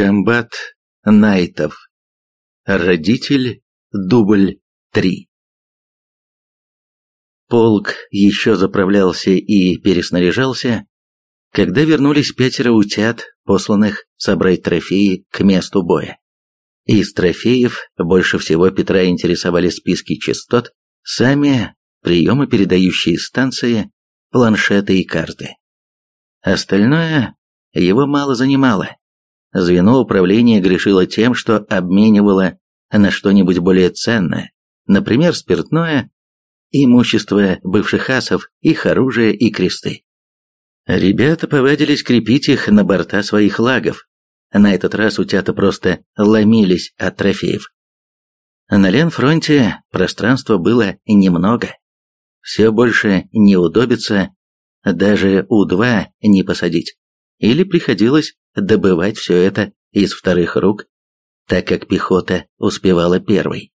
Комбат Найтов. Родитель дубль 3. Полк еще заправлялся и переснаряжался, когда вернулись пятеро утят, посланных собрать трофеи к месту боя. Из трофеев больше всего Петра интересовали списки частот, сами приемы передающие станции, планшеты и карты. Остальное его мало занимало. Звено управления грешило тем, что обменивало на что-нибудь более ценное, например, спиртное, имущество бывших асов, их оружие и кресты. Ребята повадились крепить их на борта своих лагов. На этот раз утята просто ломились от трофеев. На Ленфронте пространства было немного. Все больше не удобится, даже У-2 не посадить. Или приходилось добывать все это из вторых рук, так как пехота успевала первой.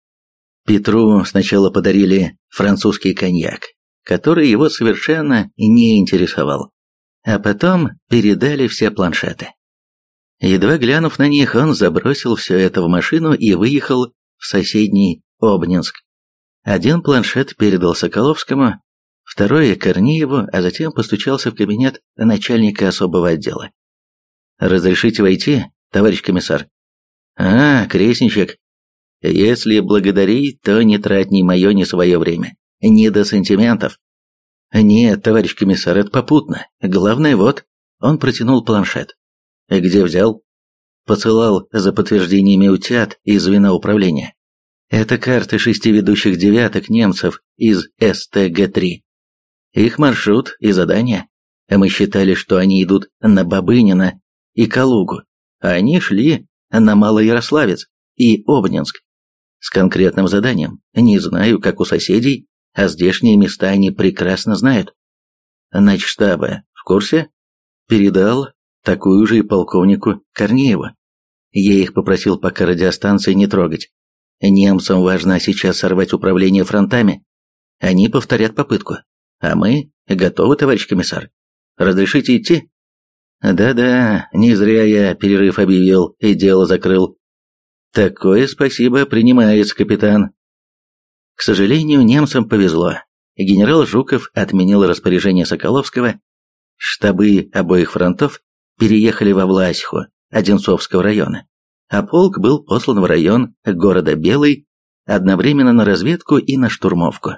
Петру сначала подарили французский коньяк, который его совершенно не интересовал, а потом передали все планшеты. Едва глянув на них, он забросил все это в машину и выехал в соседний Обнинск. Один планшет передал Соколовскому, второй – Корнееву, а затем постучался в кабинет начальника особого отдела. «Разрешите войти, товарищ комиссар?» «А, крестничек. Если благодарить, то не трать ни мое, ни свое время. Не до сантиментов». «Нет, товарищ комиссар, это попутно. Главное вот». Он протянул планшет. «Где взял?» Посылал за подтверждениями утят из звена управления. Это карты шести ведущих девяток немцев из СТГ-3. Их маршрут и задания. Мы считали, что они идут на Бабынина и Калугу, а они шли на Малоярославец и Обнинск. С конкретным заданием. Не знаю, как у соседей, а здешние места они прекрасно знают. Начштаба в курсе? Передал такую же и полковнику Корнееву. Я их попросил пока радиостанции не трогать. Немцам важно сейчас сорвать управление фронтами. Они повторят попытку. А мы готовы, товарищ комиссар. Разрешите идти? Да-да, не зря я перерыв объявил и дело закрыл. Такое спасибо принимается, капитан. К сожалению, немцам повезло. Генерал Жуков отменил распоряжение Соколовского. Штабы обоих фронтов переехали во Власьху Одинцовского района а полк был послан в район города Белый одновременно на разведку и на штурмовку.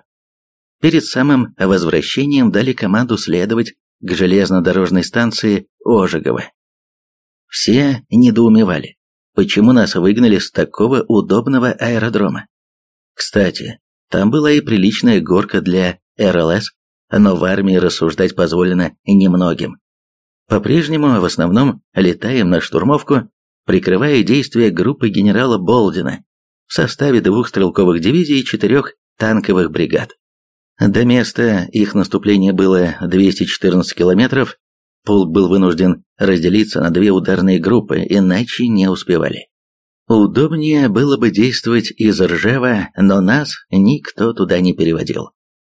Перед самым возвращением дали команду следовать к железнодорожной станции Ожегово. Все недоумевали, почему нас выгнали с такого удобного аэродрома. Кстати, там была и приличная горка для РЛС, но в армии рассуждать позволено немногим. По-прежнему в основном летаем на штурмовку прикрывая действия группы генерала Болдина в составе двух стрелковых дивизий и четырех танковых бригад. До места их наступления было 214 километров, полк был вынужден разделиться на две ударные группы, иначе не успевали. Удобнее было бы действовать из Ржева, но нас никто туда не переводил.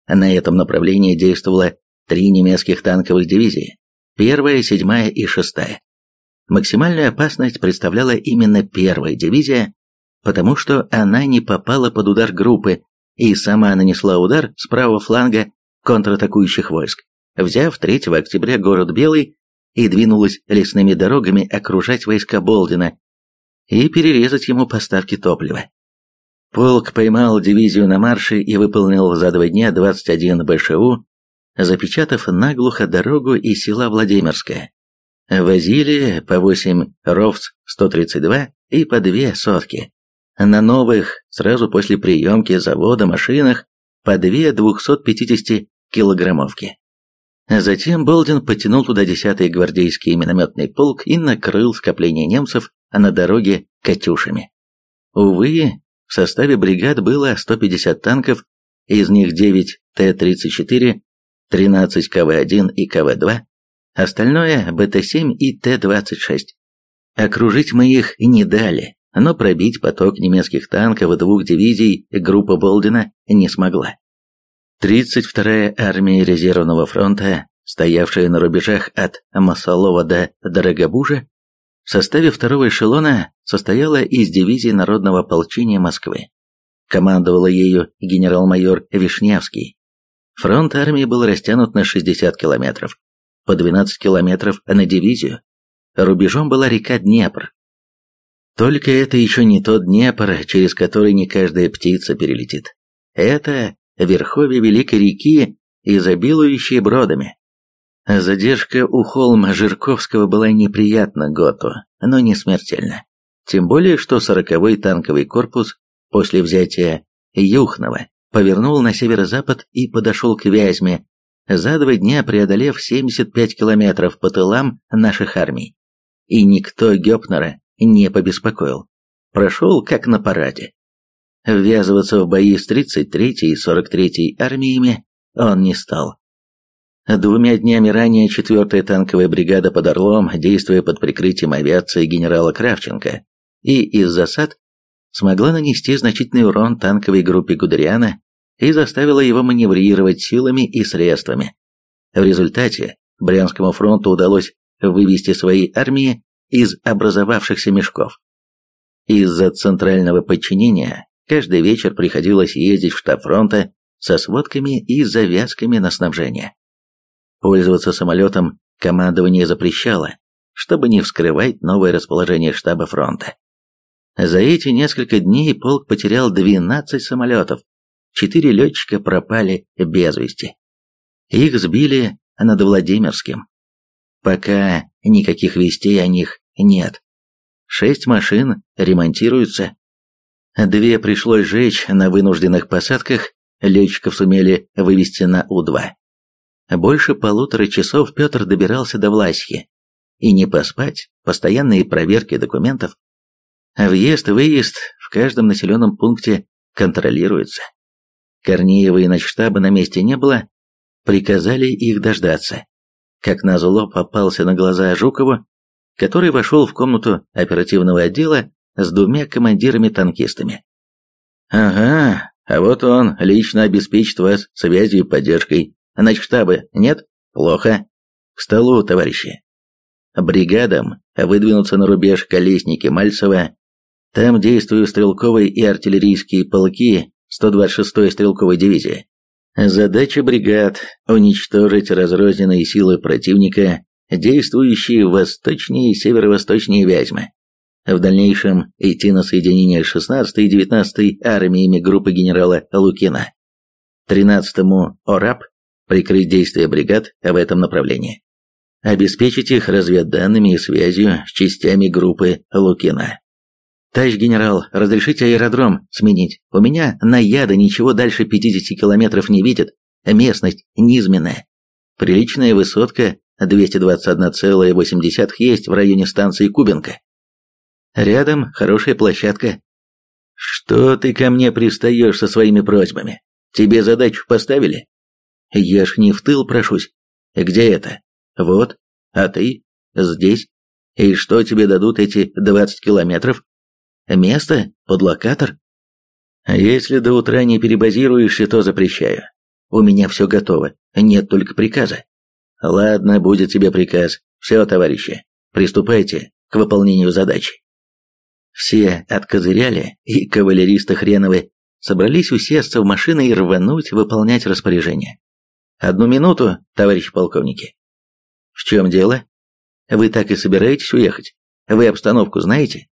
На этом направлении действовало три немецких танковых дивизии, первая, седьмая и шестая. Максимальную опасность представляла именно первая дивизия, потому что она не попала под удар группы и сама нанесла удар с правого фланга контратакующих войск, взяв 3 октября город Белый и двинулась лесными дорогами окружать войска Болдина и перерезать ему поставки топлива. Полк поймал дивизию на марше и выполнил за два дня 21 БШУ, запечатав наглухо дорогу из села Владимирское возили по 8 РОВЦ-132 и по 2 сотки. На новых, сразу после приемки завода машинах, по 2 250-килограммовки. Затем Болдин потянул туда 10-й гвардейский минометный полк и накрыл скопление немцев на дороге «Катюшами». Увы, в составе бригад было 150 танков, из них 9 Т-34, 13 КВ-1 и КВ-2, Остальное – БТ-7 и Т-26. Окружить мы их не дали, но пробить поток немецких танков двух дивизий группа Болдина не смогла. 32-я армия резервного фронта, стоявшая на рубежах от Масалова до Дорогобужа, в составе второго эшелона состояла из дивизии Народного ополчения Москвы. Командовала ею генерал-майор Вишневский. Фронт армии был растянут на 60 километров, по 12 километров на дивизию. Рубежом была река Днепр. Только это еще не тот Днепр, через который не каждая птица перелетит. Это верховье Великой реки, изобилующие бродами. Задержка у холма Жирковского была неприятна Готу, но не смертельна. Тем более, что 40-й танковый корпус после взятия Юхнова повернул на северо-запад и подошел к Вязьме, за два дня преодолев 75 километров по тылам наших армий. И никто Гёпнера не побеспокоил. Прошел как на параде. Ввязываться в бои с 33-й и 43-й армиями он не стал. Двумя днями ранее 4-я танковая бригада под Орлом, действуя под прикрытием авиации генерала Кравченко и из засад, смогла нанести значительный урон танковой группе Гудериана и заставила его маневрировать силами и средствами. В результате Брянскому фронту удалось вывести свои армии из образовавшихся мешков. Из-за центрального подчинения каждый вечер приходилось ездить в штаб фронта со сводками и завязками на снабжение. Пользоваться самолетом командование запрещало, чтобы не вскрывать новое расположение штаба фронта. За эти несколько дней полк потерял 12 самолетов, четыре летчика пропали без вести. Их сбили над Владимирским. Пока никаких вестей о них нет. Шесть машин ремонтируются. Две пришлось сжечь на вынужденных посадках, летчиков сумели вывести на У-2. Больше полутора часов Петр добирался до Власьи. И не поспать, постоянные проверки документов. Въезд-выезд в каждом населенном пункте контролируется. Корнеева и начштаба на месте не было, приказали их дождаться. Как назло попался на глаза Жукову, который вошел в комнату оперативного отдела с двумя командирами-танкистами. «Ага, а вот он лично обеспечит вас связью и поддержкой. Начштаба нет? Плохо. К столу, товарищи. Бригадам выдвинуться на рубеж Колесники Мальцева. Там действуют стрелковые и артиллерийские полки 126-й стрелковой дивизии. Задача бригад – уничтожить разрозненные силы противника, действующие восточнее и северо-восточнее Вязьмы. В дальнейшем идти на соединение 16-й и 19-й армиями группы генерала Лукина. 13-му ОРАП прикрыть действия бригад в этом направлении. Обеспечить их разведданными и связью с частями группы Лукина. «Товарищ генерал, разрешите аэродром сменить? У меня на яда ничего дальше 50 километров не видит. Местность низменная. Приличная высотка 221,8 есть в районе станции Кубинка. Рядом хорошая площадка. Что ты ко мне пристаешь со своими просьбами? Тебе задачу поставили? Я ж не в тыл прошусь. Где это? Вот. А ты? Здесь. И что тебе дадут эти 20 километров? Место под локатор? Если до утра не перебазируешься, то запрещаю. У меня все готово, нет только приказа. Ладно, будет тебе приказ. Все, товарищи, приступайте к выполнению задачи. Все откозыряли, и кавалеристы хреновы собрались усесться в машины и рвануть выполнять распоряжение. Одну минуту, товарищи полковники. В чем дело? Вы так и собираетесь уехать? Вы обстановку знаете?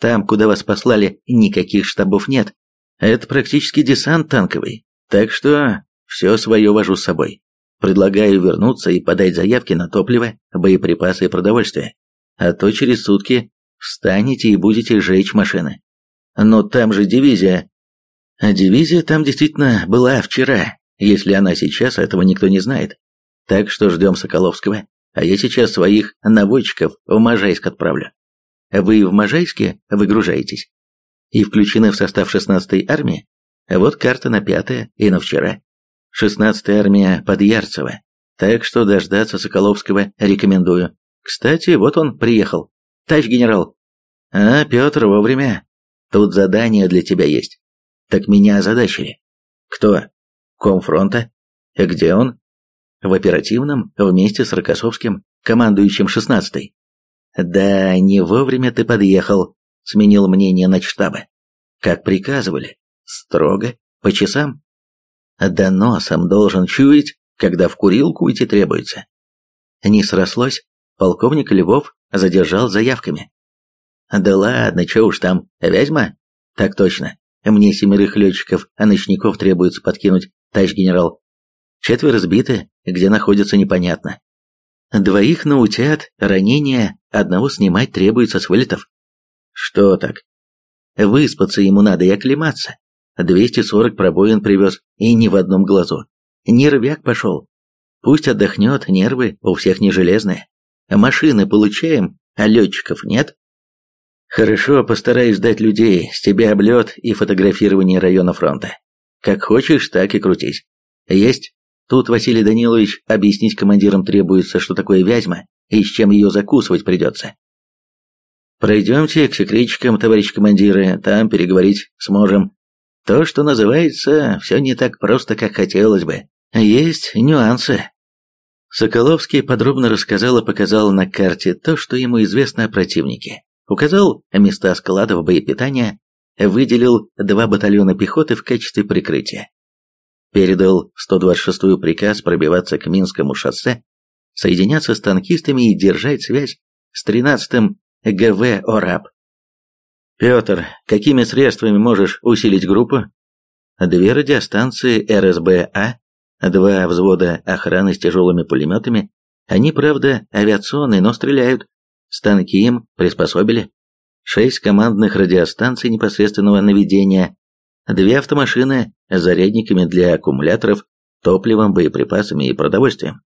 Там, куда вас послали, никаких штабов нет. Это практически десант танковый. Так что все свое вожу с собой. Предлагаю вернуться и подать заявки на топливо, боеприпасы и продовольствие. А то через сутки встанете и будете жечь машины. Но там же дивизия. А дивизия там действительно была вчера, если она сейчас, этого никто не знает. Так что ждем Соколовского. А я сейчас своих наводчиков в Можайск отправлю. Вы в Можайске выгружаетесь и включены в состав 16-й армии? Вот карта на пятое и на вчера. 16-я армия под Ярцево. Так что дождаться Соколовского рекомендую. Кстати, вот он приехал. Товарищ генерал. А, Петр, вовремя. Тут задание для тебя есть. Так меня озадачили. Кто? Комфронта? Где он? В оперативном, вместе с Рокоссовским, командующим 16-й. Да, не вовремя ты подъехал, сменил мнение начштаба. Как приказывали. Строго, по часам. Да носом должен чуять, когда в курилку идти требуется. Не срослось, полковник Львов задержал заявками. Да ладно, чё уж там, Вязьма? Так точно. Мне семерых летчиков, а ночников требуется подкинуть, товарищ генерал. Четверо сбиты, где находятся непонятно. Двоих наутят, ранения, одного снимать требуется с вылетов. Что так? Выспаться ему надо и оклематься. 240 пробоин привез, и ни в одном глазу. Нервяк пошел. Пусть отдохнет, нервы у всех не железные. Машины получаем, а летчиков нет. Хорошо, постараюсь дать людей, с тебя облет и фотографирование района фронта. Как хочешь, так и крутись. Есть. Тут, Василий Данилович, объяснить командирам требуется, что такое вязьма и с чем ее закусывать придется. Пройдемте к секретчикам, товарищ командиры, там переговорить сможем. То, что называется, все не так просто, как хотелось бы. Есть нюансы. Соколовский подробно рассказал и показал на карте то, что ему известно о противнике. Указал места складов боепитания, выделил два батальона пехоты в качестве прикрытия. Передал 126-ю приказ пробиваться к Минскому шоссе, соединяться с танкистами и держать связь с 13-м ГВ «Ораб». «Петр, какими средствами можешь усилить группу?» Две радиостанции РСБА, два взвода охраны с тяжелыми пулеметами. Они, правда, авиационные, но стреляют. Станки им приспособили. Шесть командных радиостанций непосредственного наведения. Две автомашины с зарядниками для аккумуляторов, топливом, боеприпасами и продовольствием.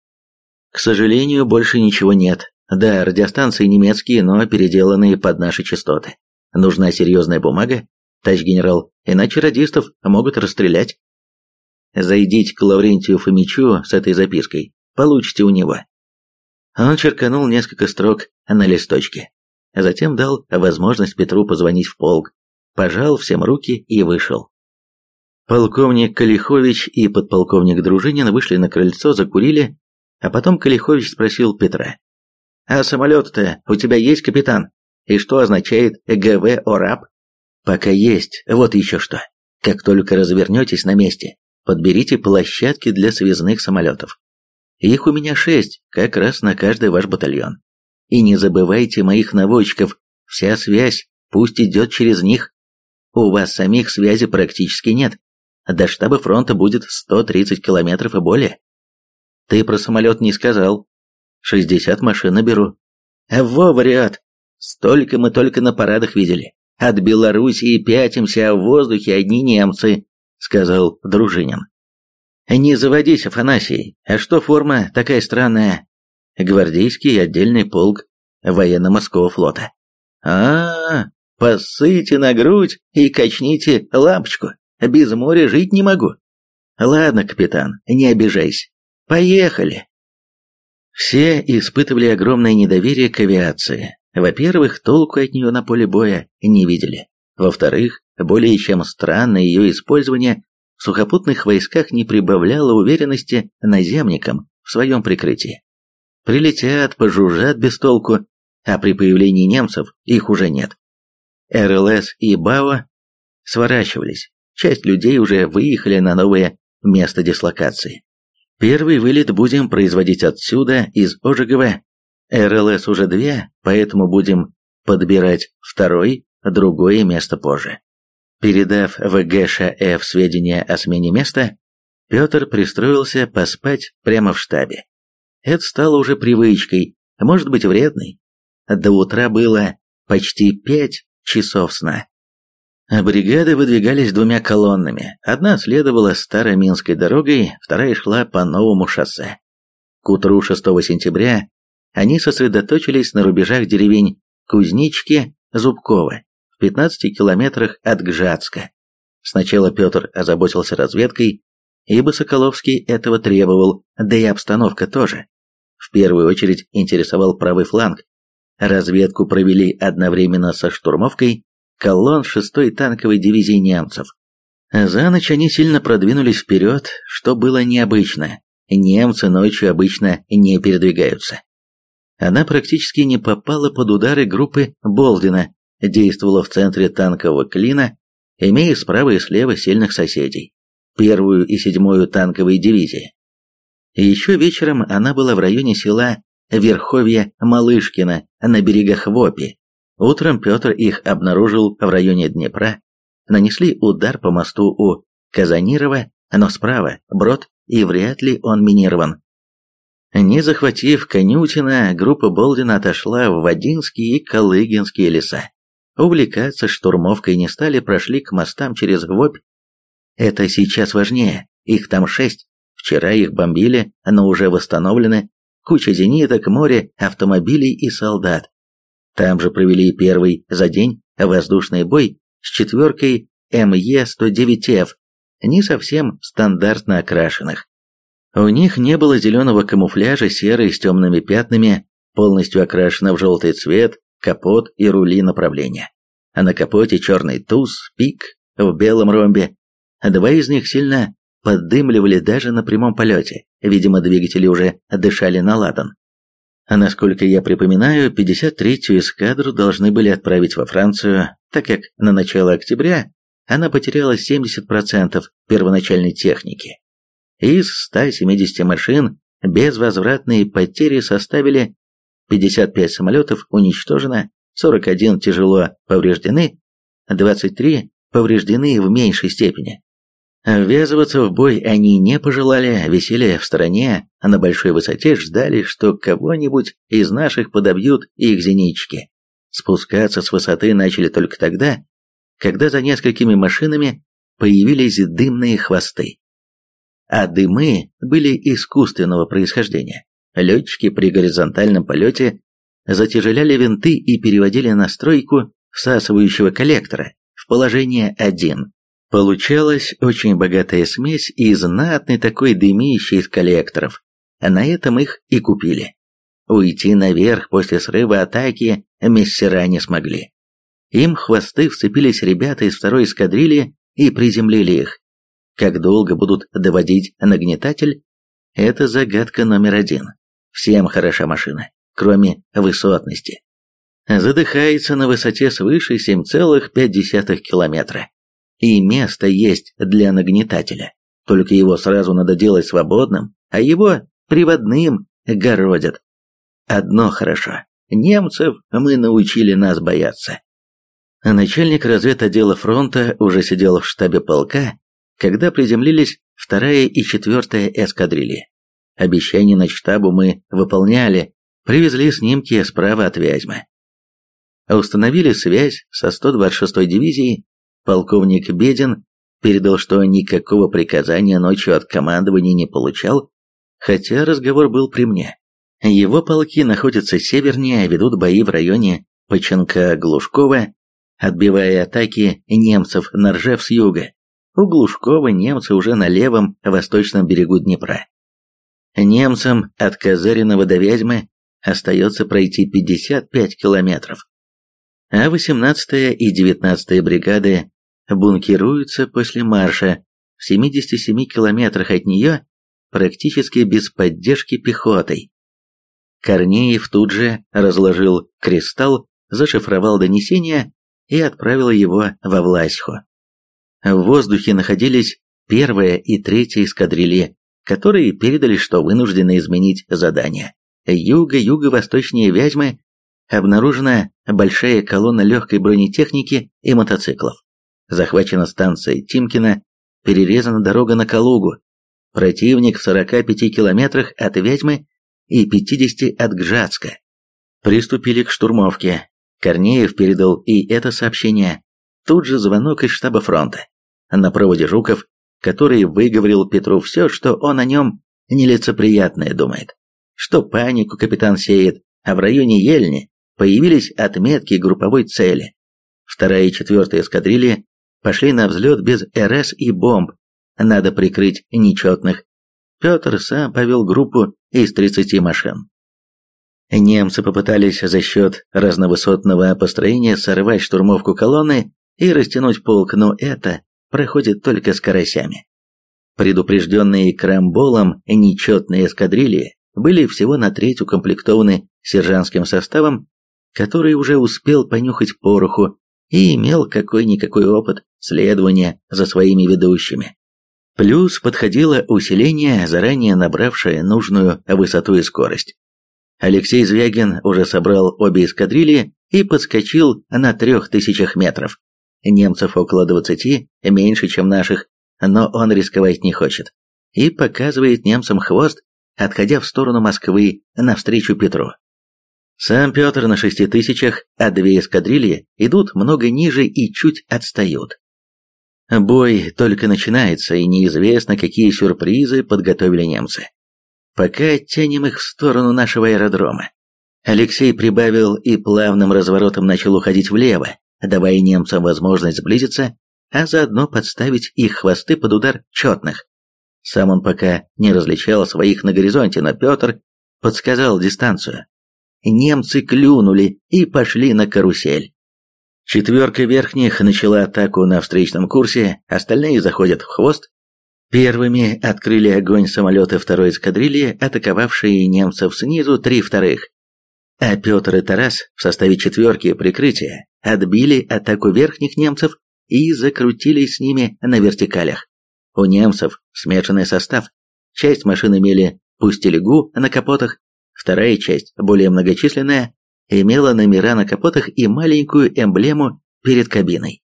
К сожалению, больше ничего нет. Да, радиостанции немецкие, но переделанные под наши частоты. Нужна серьезная бумага, товарищ генерал, иначе радистов могут расстрелять. Зайдите к Лаврентию Фомичу с этой запиской, получите у него. Он черканул несколько строк на листочке. Затем дал возможность Петру позвонить в полк, пожал всем руки и вышел. Полковник Калихович и подполковник Дружинин вышли на крыльцо, закурили, а потом Калихович спросил Петра. «А самолет-то у тебя есть, капитан? И что означает ГВ ОРАП?» «Пока есть, вот еще что. Как только развернетесь на месте, подберите площадки для связных самолетов. Их у меня шесть, как раз на каждый ваш батальон. И не забывайте моих наводчиков, вся связь пусть идет через них. У вас самих связи практически нет. До штаба фронта будет 130 километров и более. Ты про самолет не сказал. Шестьдесят машин наберу. Во, вариант. Столько мы только на парадах видели. От Белоруссии пятимся, а в воздухе одни немцы, сказал Дружинин. Не заводись, Афанасий. А что форма такая странная? Гвардейский отдельный полк военно-морского флота. А, -а, а, посыте на грудь и качните лампочку. Без моря жить не могу. Ладно, капитан, не обижайся. Поехали. Все испытывали огромное недоверие к авиации. Во-первых, толку от нее на поле боя не видели. Во-вторых, более чем странное ее использование в сухопутных войсках не прибавляло уверенности наземникам в своем прикрытии. Прилетят, пожужжат без толку, а при появлении немцев их уже нет. РЛС и БАО сворачивались, часть людей уже выехали на новое место дислокации. Первый вылет будем производить отсюда, из Ожегова. РЛС уже две, поэтому будем подбирать второй, другое место позже. Передав в ГШФ сведения о смене места, Петр пристроился поспать прямо в штабе. Это стало уже привычкой, может быть вредной. До утра было почти пять часов сна. Бригады выдвигались двумя колоннами. Одна следовала Староминской дорогой, вторая шла по новому шоссе. К утру 6 сентября они сосредоточились на рубежах деревень Кузнички, Зубково, в 15 километрах от Гжатска. Сначала Петр озаботился разведкой, ибо Соколовский этого требовал, да и обстановка тоже. В первую очередь интересовал правый фланг. Разведку провели одновременно со штурмовкой, колонн 6-й танковой дивизии немцев. За ночь они сильно продвинулись вперед, что было необычно. Немцы ночью обычно не передвигаются. Она практически не попала под удары группы Болдина, действовала в центре танкового клина, имея справа и слева сильных соседей, первую и седьмую танковые дивизии. Еще вечером она была в районе села Верховье Малышкино на берегах Вопи. Утром Петр их обнаружил в районе Днепра. Нанесли удар по мосту у Казанирова, но справа брод, и вряд ли он минирован. Не захватив Конютина, группа Болдина отошла в Вадинские и Калыгинские леса. Увлекаться штурмовкой не стали, прошли к мостам через Гвобь. Это сейчас важнее, их там шесть. Вчера их бомбили, но уже восстановлены. Куча зениток, море, автомобилей и солдат. Там же провели первый за день воздушный бой с четверкой МЕ-109Ф, не совсем стандартно окрашенных. У них не было зеленого камуфляжа, серый с темными пятнами, полностью окрашена в желтый цвет, капот и рули направления. А на капоте черный туз, пик в белом ромбе. Два из них сильно поддымливали даже на прямом полете. Видимо, двигатели уже дышали на ладан. А насколько я припоминаю, 53-ю эскадру должны были отправить во Францию, так как на начало октября она потеряла 70% первоначальной техники. Из 170 машин безвозвратные потери составили 55 самолетов уничтожено, 41 тяжело повреждены, 23 повреждены в меньшей степени. Ввязываться в бой они не пожелали, висели в стороне, а на большой высоте ждали, что кого-нибудь из наших подобьют их зенитчики. Спускаться с высоты начали только тогда, когда за несколькими машинами появились дымные хвосты а дымы были искусственного происхождения. Летчики при горизонтальном полете затяжеляли винты и переводили настройку всасывающего коллектора в положение 1. Получалась очень богатая смесь и знатный такой дымище из коллекторов, а на этом их и купили. Уйти наверх после срыва атаки мессера не смогли. Им хвосты вцепились ребята из второй эскадрильи и приземлили их. Как долго будут доводить нагнетатель, это загадка номер один. Всем хороша машина, кроме высотности. Задыхается на высоте свыше 7,5 километра. И место есть для нагнетателя, только его сразу надо делать свободным, а его приводным городят. Одно хорошо, немцев мы научили нас бояться. Начальник разведотдела фронта уже сидел в штабе полка когда приземлились вторая и четвертая эскадрильи. Обещание на штабу мы выполняли, привезли снимки справа от Вязьмы. Установили связь со 126-й дивизией, полковник Бедин передал, что никакого приказания ночью от командования не получал, хотя разговор был при мне. Его полки находятся севернее, ведут бои в районе Поченка-Глушкова, отбивая атаки немцев на Ржев с юга. У Глушкова немцы уже на левом восточном берегу Днепра. Немцам от Казариного до Вязьмы остается пройти 55 километров. А 18-я и 19-я бригады бункируются после марша в 77 километрах от нее практически без поддержки пехотой. Корнеев тут же разложил кристалл, зашифровал донесение и отправил его во Власьху. В воздухе находились первая и третья эскадрильи, которые передали, что вынуждены изменить задание. Юго-юго-восточнее Вязьмы обнаружена большая колонна легкой бронетехники и мотоциклов. Захвачена станция Тимкина, перерезана дорога на Калугу. Противник в 45 километрах от Вязьмы и 50 от Гжатска. Приступили к штурмовке. Корнеев передал и это сообщение. Тут же звонок из штаба фронта. На проводе Жуков, который выговорил Петру все, что он о нем нелицеприятное думает. Что панику капитан сеет, а в районе Ельни появились отметки групповой цели. Вторая и четвертая эскадрильи пошли на взлет без РС и бомб. Надо прикрыть нечетных. Петр сам повел группу из 30 машин. Немцы попытались за счет разновысотного построения сорвать штурмовку колонны и растянуть полк, но это проходит только с карасями. Предупрежденные крамболом нечетные эскадрильи были всего на треть укомплектованы сержантским составом, который уже успел понюхать пороху и имел какой-никакой опыт следования за своими ведущими. Плюс подходило усиление, заранее набравшее нужную высоту и скорость. Алексей Звягин уже собрал обе эскадрильи и подскочил на трех тысячах метров. Немцев около двадцати, меньше, чем наших, но он рисковать не хочет. И показывает немцам хвост, отходя в сторону Москвы навстречу Петру. Сам Петр на шести тысячах, а две эскадрильи идут много ниже и чуть отстают. Бой только начинается, и неизвестно, какие сюрпризы подготовили немцы. Пока оттянем их в сторону нашего аэродрома. Алексей прибавил и плавным разворотом начал уходить влево, давая немцам возможность сблизиться, а заодно подставить их хвосты под удар четных. Сам он пока не различал своих на горизонте, но Петр подсказал дистанцию. Немцы клюнули и пошли на карусель. Четверка верхних начала атаку на встречном курсе, остальные заходят в хвост. Первыми открыли огонь самолеты второй эскадрильи, атаковавшие немцев снизу три вторых. А Петр и Тарас в составе четверки прикрытия отбили атаку верхних немцев и закрутились с ними на вертикалях. У немцев смешанный состав. Часть машин имели пустелегу на капотах, вторая часть, более многочисленная, имела номера на капотах и маленькую эмблему перед кабиной.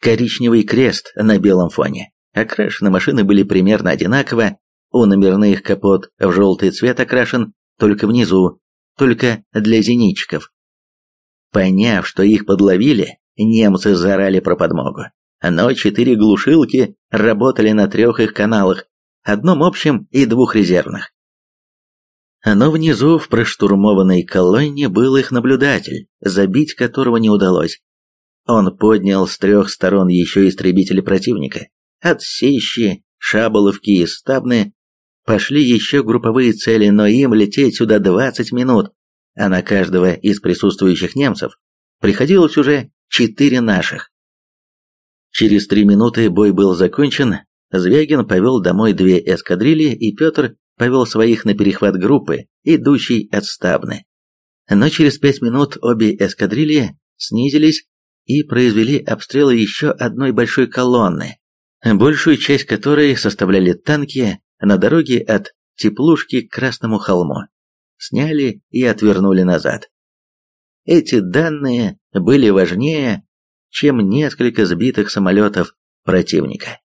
Коричневый крест на белом фоне. Окрашены машины были примерно одинаково, у номерных капот в желтый цвет окрашен только внизу, только для зенитчиков. Поняв, что их подловили, немцы заорали про подмогу. Но четыре глушилки работали на трех их каналах, одном общем и двух резервных. Но внизу в проштурмованной колонне был их наблюдатель, забить которого не удалось. Он поднял с трех сторон еще истребители противника. От Сещи, Шаболовки и Стабны пошли еще групповые цели, но им лететь сюда 20 минут, а на каждого из присутствующих немцев приходилось уже четыре наших. Через три минуты бой был закончен, Звягин повел домой две эскадрильи, и Петр повел своих на перехват группы, идущей от Стабны. Но через пять минут обе эскадрильи снизились и произвели обстрелы еще одной большой колонны, большую часть которой составляли танки на дороге от Теплушки к Красному холму. Сняли и отвернули назад. Эти данные были важнее, чем несколько сбитых самолетов противника.